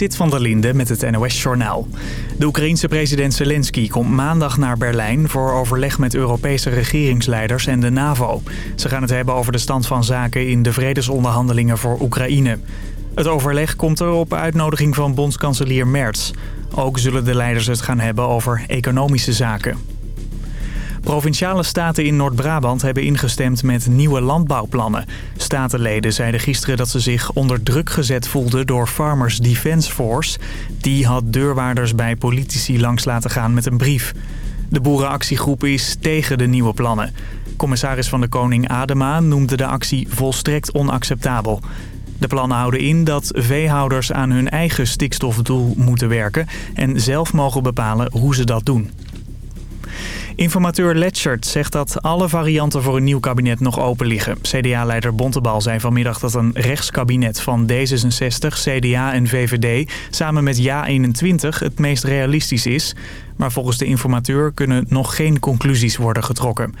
Zit van der Linde met het NOS-journaal. De Oekraïense president Zelensky komt maandag naar Berlijn... voor overleg met Europese regeringsleiders en de NAVO. Ze gaan het hebben over de stand van zaken in de vredesonderhandelingen voor Oekraïne. Het overleg komt er op uitnodiging van bondskanselier Merz. Ook zullen de leiders het gaan hebben over economische zaken. Provinciale staten in Noord-Brabant hebben ingestemd met nieuwe landbouwplannen. Statenleden zeiden gisteren dat ze zich onder druk gezet voelden door Farmers Defence Force. Die had deurwaarders bij politici langs laten gaan met een brief. De boerenactiegroep is tegen de nieuwe plannen. Commissaris van de Koning Adema noemde de actie volstrekt onacceptabel. De plannen houden in dat veehouders aan hun eigen stikstofdoel moeten werken... en zelf mogen bepalen hoe ze dat doen. Informateur Letchert zegt dat alle varianten voor een nieuw kabinet nog open liggen. CDA-leider Bontebal zei vanmiddag dat een rechtskabinet van D66, CDA en VVD... samen met JA21 het meest realistisch is. Maar volgens de informateur kunnen nog geen conclusies worden getrokken.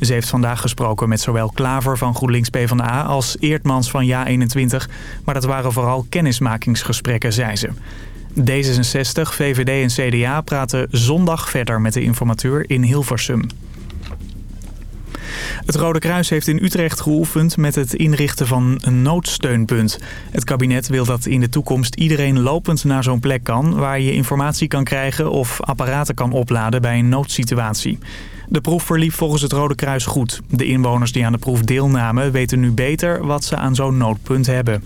Ze heeft vandaag gesproken met zowel Klaver van GroenLinks PvdA als Eertmans van JA21... maar dat waren vooral kennismakingsgesprekken, zei ze. D66, VVD en CDA praten zondag verder met de informateur in Hilversum. Het Rode Kruis heeft in Utrecht geoefend met het inrichten van een noodsteunpunt. Het kabinet wil dat in de toekomst iedereen lopend naar zo'n plek kan... waar je informatie kan krijgen of apparaten kan opladen bij een noodsituatie. De proef verliep volgens het Rode Kruis goed. De inwoners die aan de proef deelnamen weten nu beter wat ze aan zo'n noodpunt hebben.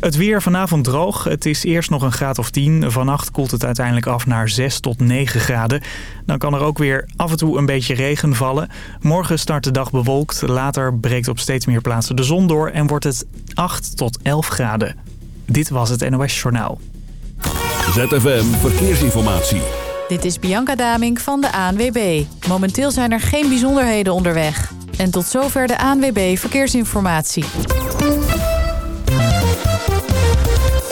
Het weer vanavond droog. Het is eerst nog een graad of 10. Vannacht koelt het uiteindelijk af naar 6 tot 9 graden. Dan kan er ook weer af en toe een beetje regen vallen. Morgen start de dag bewolkt. Later breekt op steeds meer plaatsen de zon door en wordt het 8 tot 11 graden. Dit was het NOS Journaal. ZFM Verkeersinformatie. Dit is Bianca Daming van de ANWB. Momenteel zijn er geen bijzonderheden onderweg. En tot zover de ANWB Verkeersinformatie.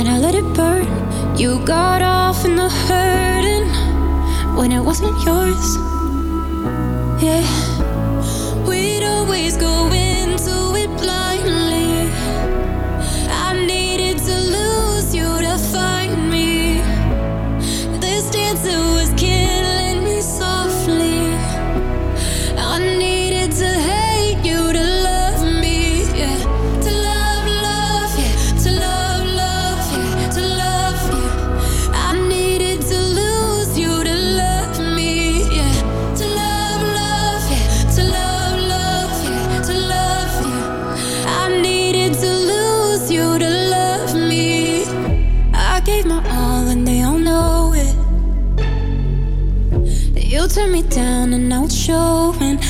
and I let it burn. You got off in the hurting when it wasn't yours. Yeah, we'd always go into it blind.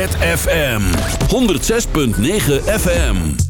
ZFM 106.9 FM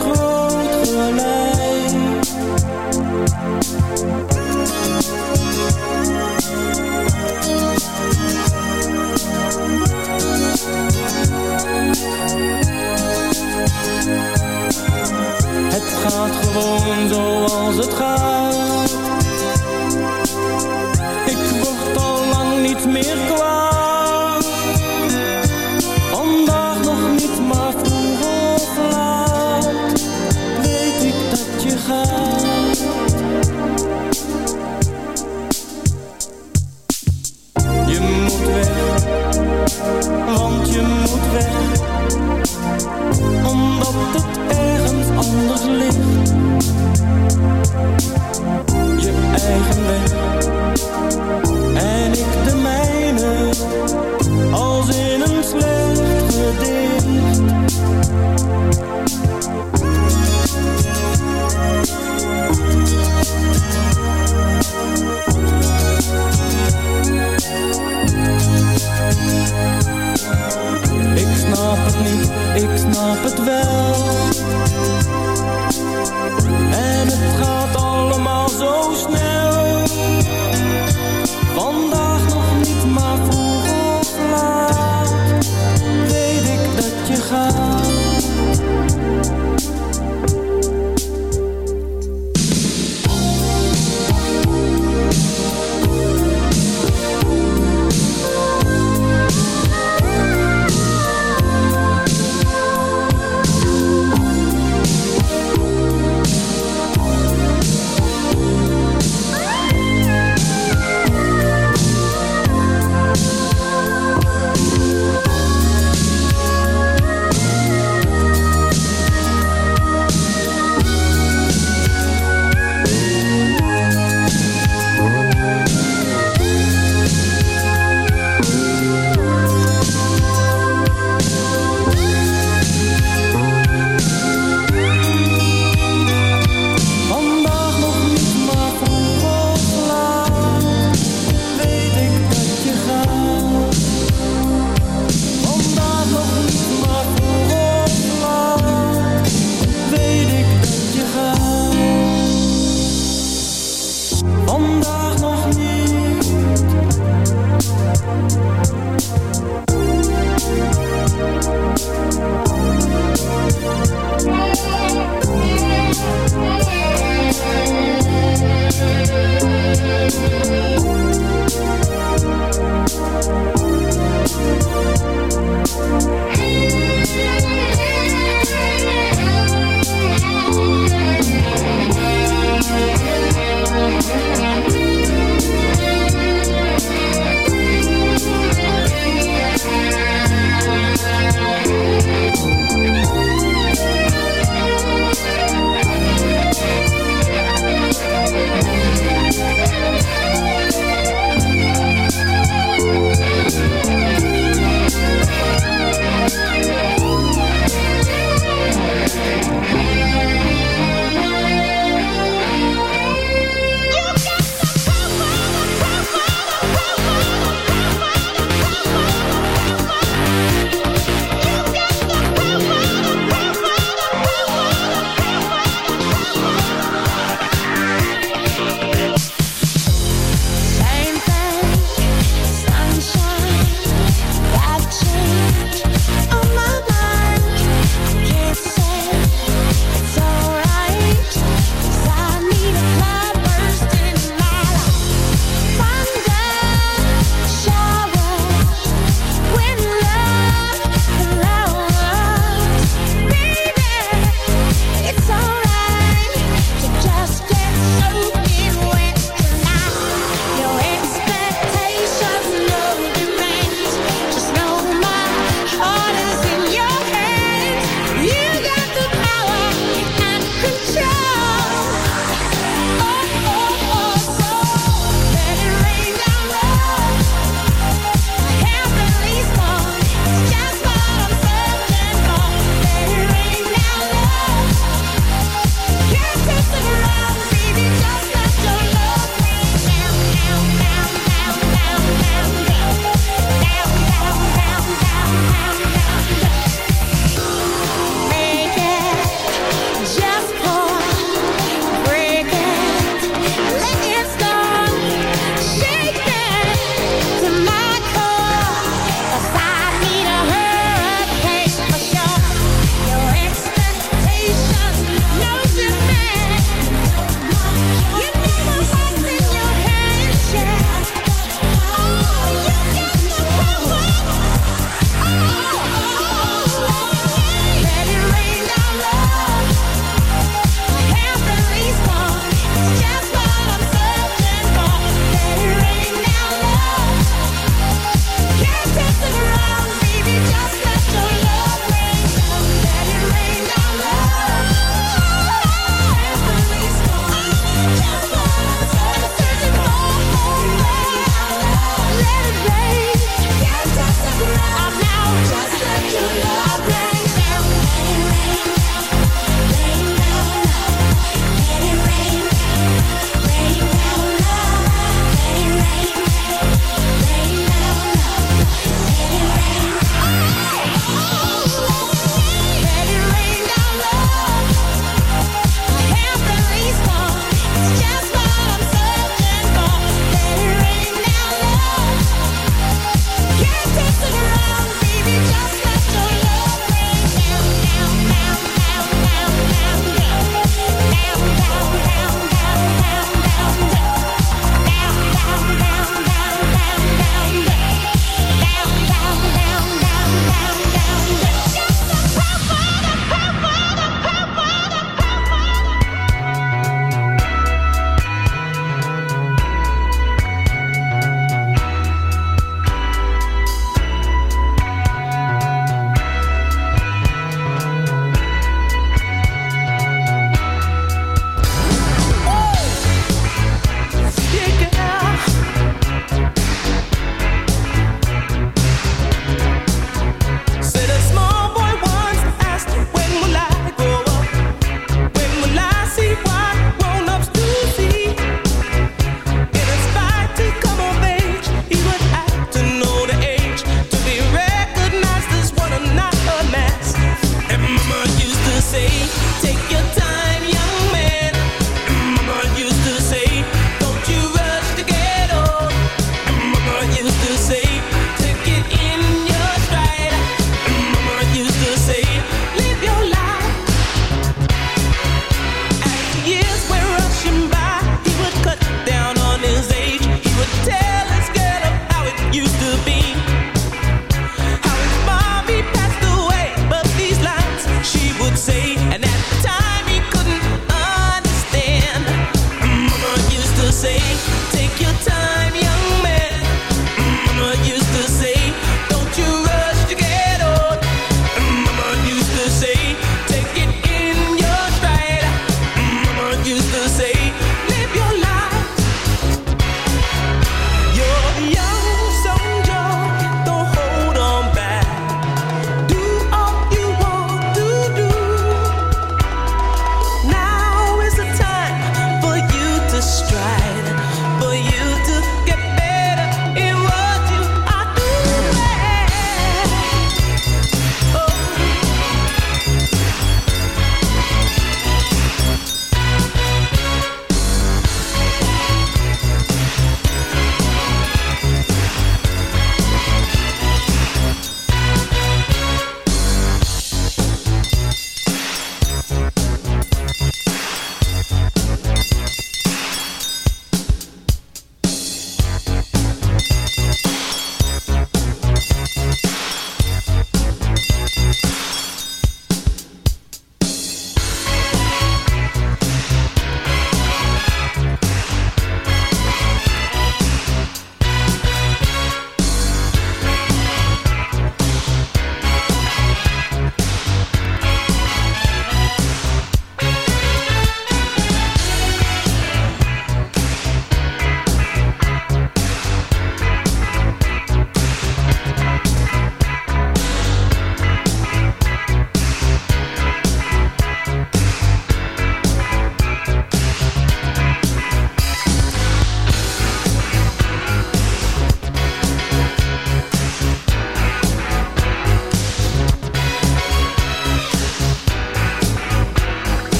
gewoon zoals het gaat.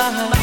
compromise.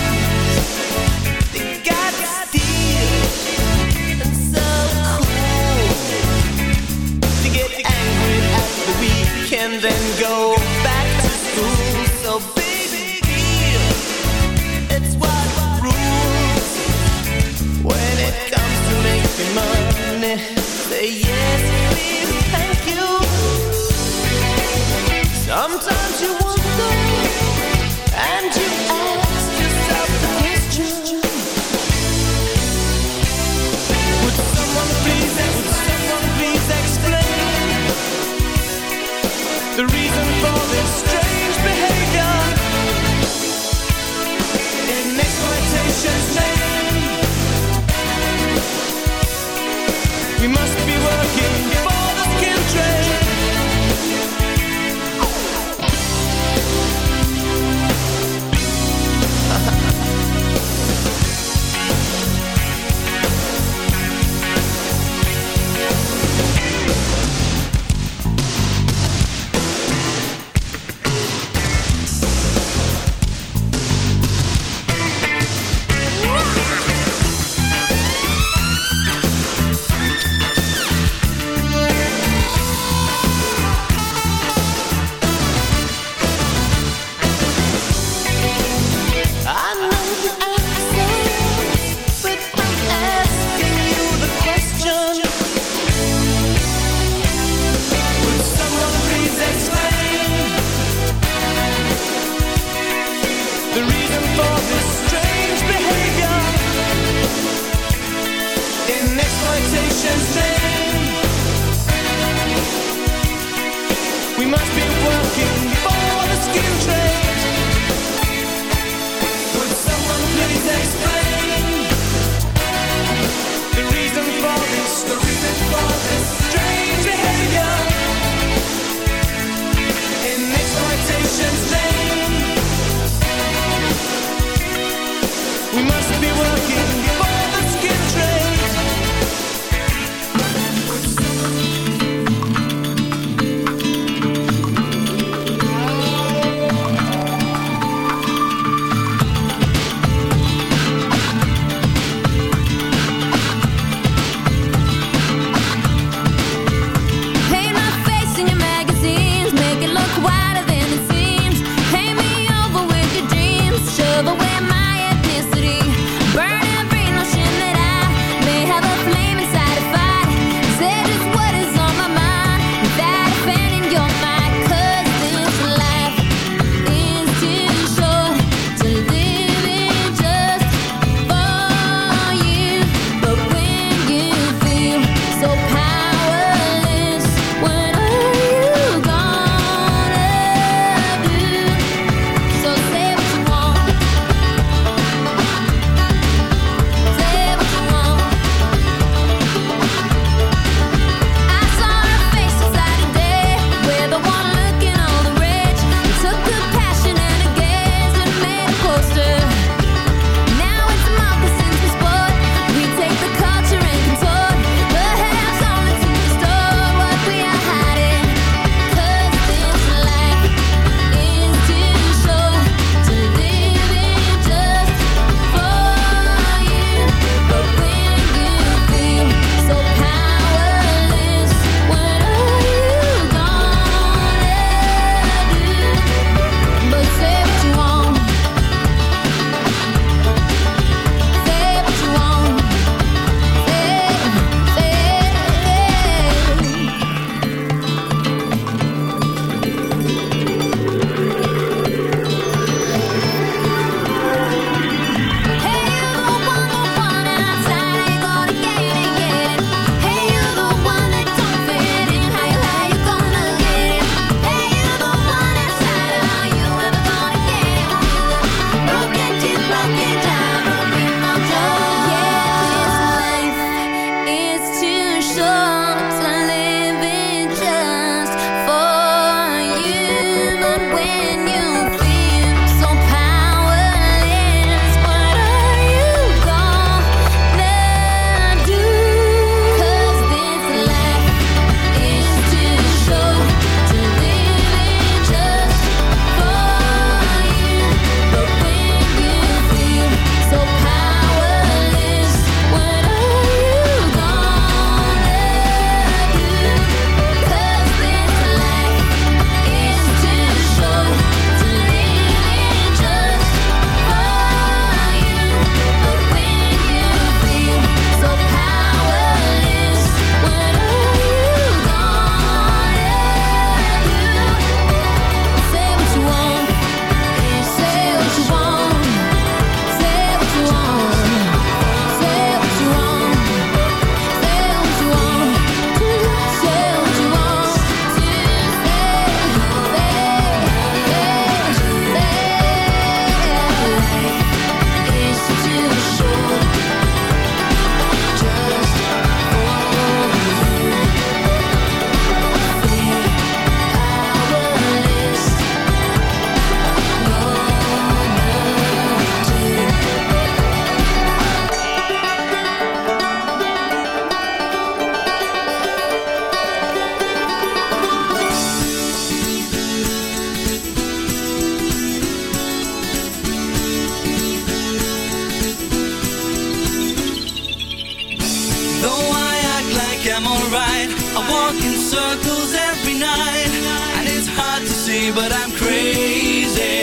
circles every night And it's hard to say, but I'm crazy.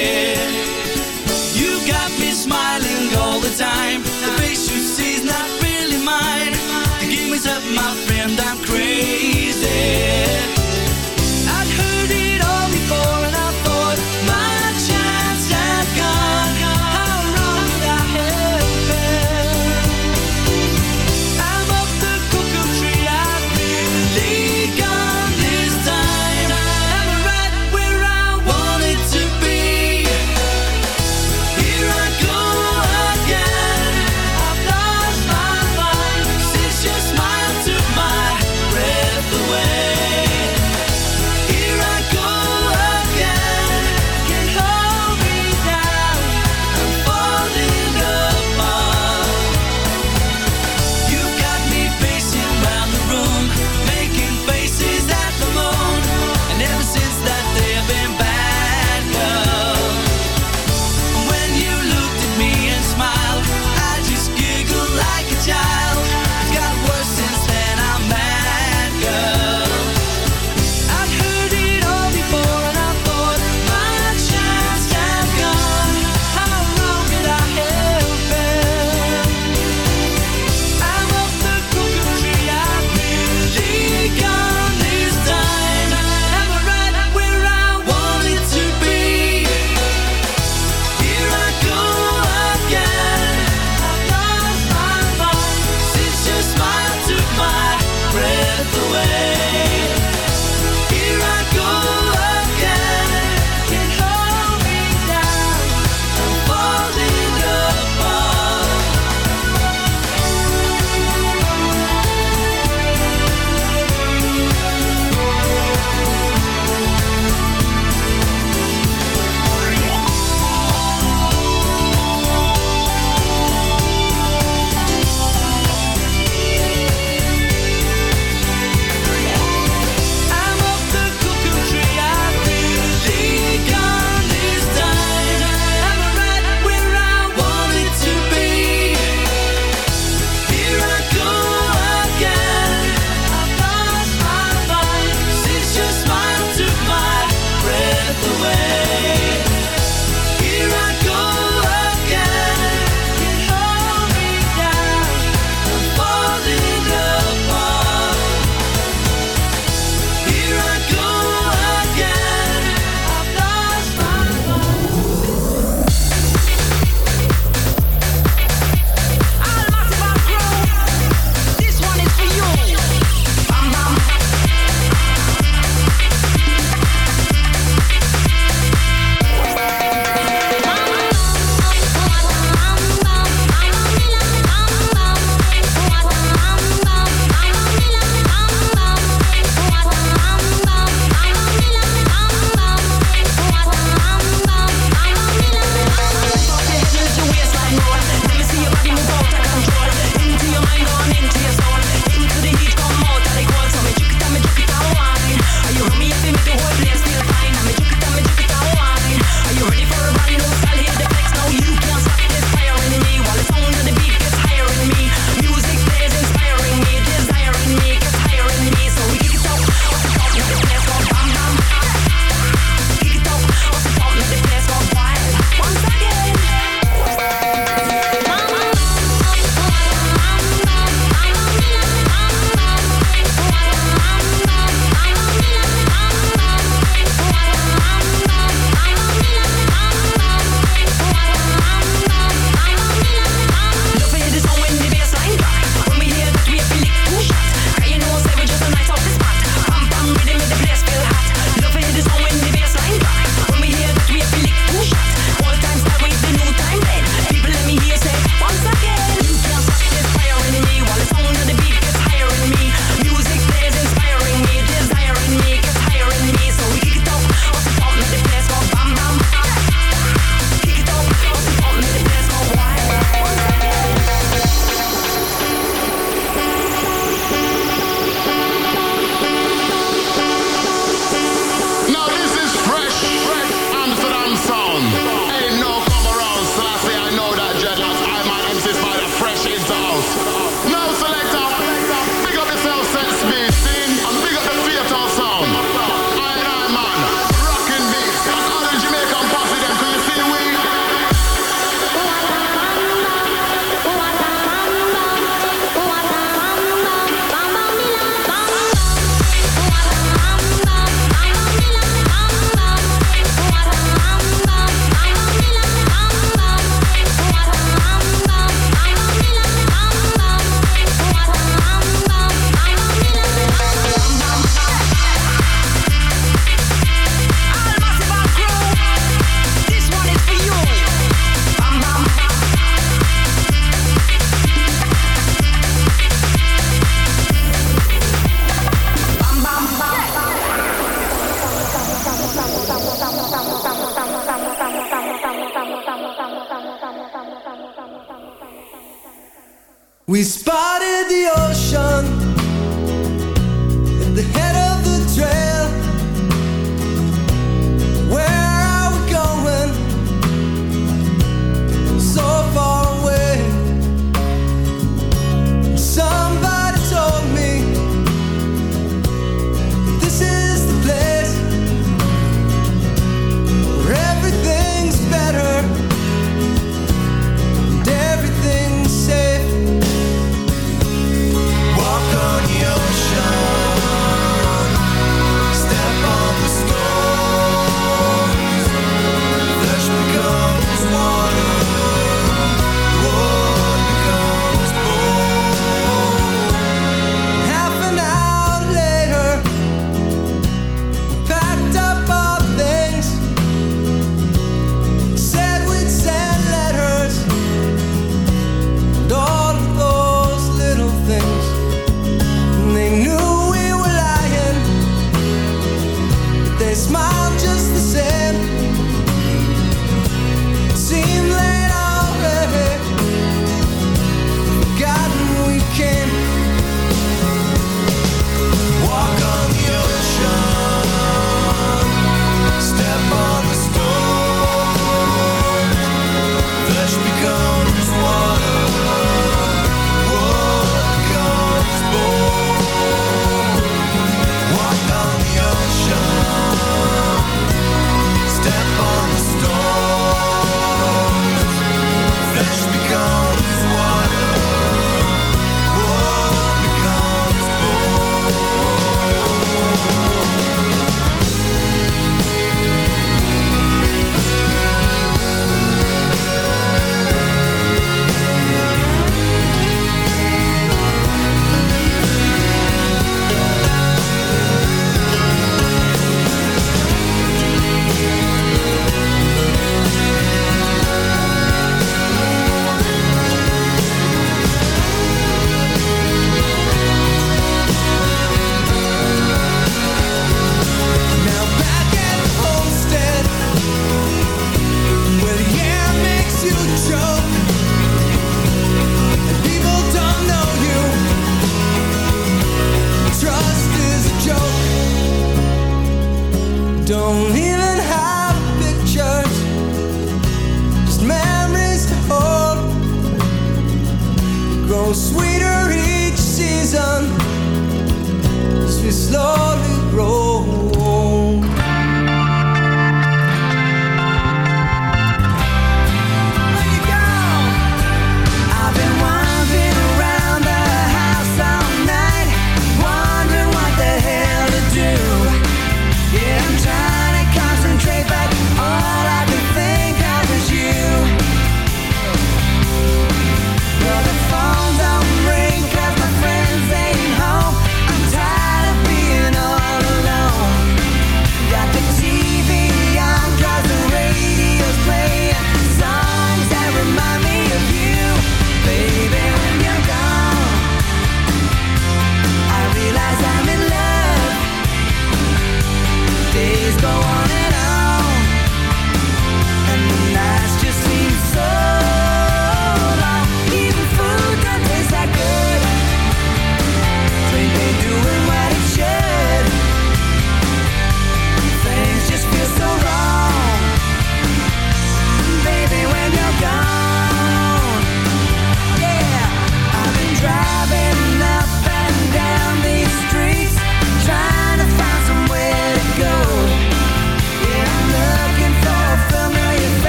You got me smiling all the time.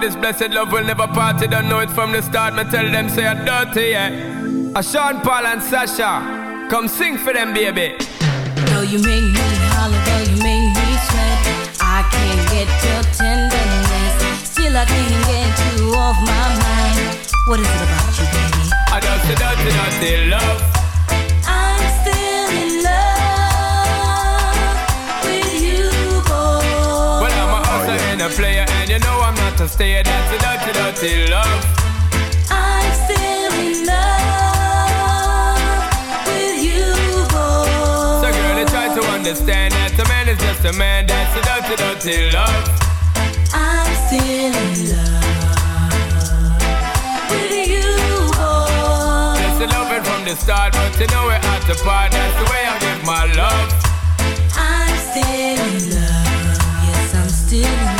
This blessed love will never part. You don't know it from the start. Me tell them say I'm dirty, yeah. A Sean Paul and Sasha, come sing for them, baby. Though you make me holler, though you make me sweat, I can't get your tenderness. Still, I can't get you off my mind. What is it about you, baby? I a dirty, dirty love. I'm still in love with you, boy. Well, I'm a hustler and a player, and you know I'm a stayer. That's a dirty, dirty love. I'm still in love with you, boy. So, girl, they try to understand that a man is just a man. That's a dirty, dirty love. I'm still in love with you, boy. That's the loving from the start, but you know we're at the part. That's the way I give my love. I'm still in love. Yes, I'm still in love.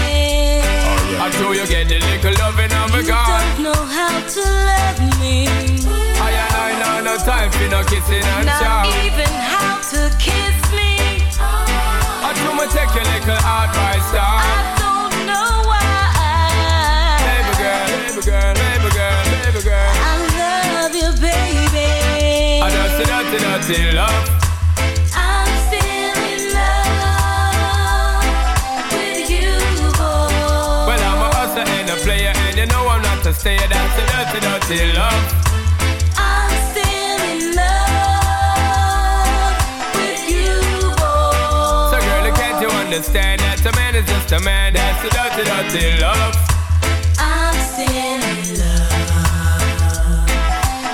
I know you get the little loving of a You don't know how to love me. I and I know no time for no kissing and Not chow. even how to kiss me. I do me take your little advice I down. don't know why. Baby girl, baby girl, baby girl, baby girl. I love you, baby. I just a dirty, dirty love. With you, boy. So, girl, can't you understand that a man is just a man? That's a dirty, dirty love. I'm still in love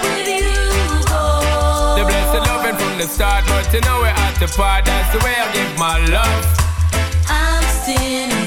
with you, boy. The blessed loving from the start, but you know we're at the part. That's the way I give my love. I'm still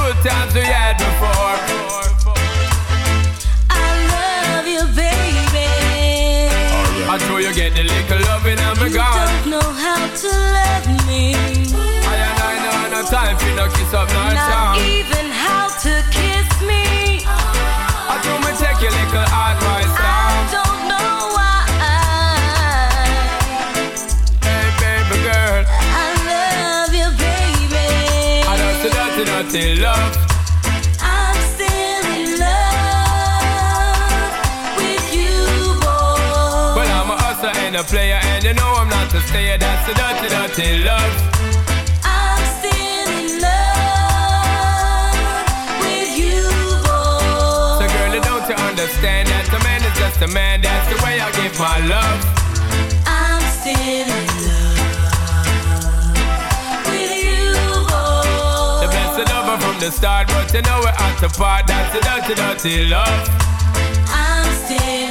how to love me. I and I know no time for no kiss up, no Not even how to kiss me. I do me take your little advice I down. don't know why. Hey, baby girl. I love you, baby. I don't see dirty, dirty love. A stayer. That's the dirty, dirty love. I'm still in love with you, boy. So, girl, don't you understand that a man is just a man? That's the way I give my love. I'm still in love with you, The boy. blessed lover from the start, but you know we're at the part. That's the dirty, dirty love. I'm still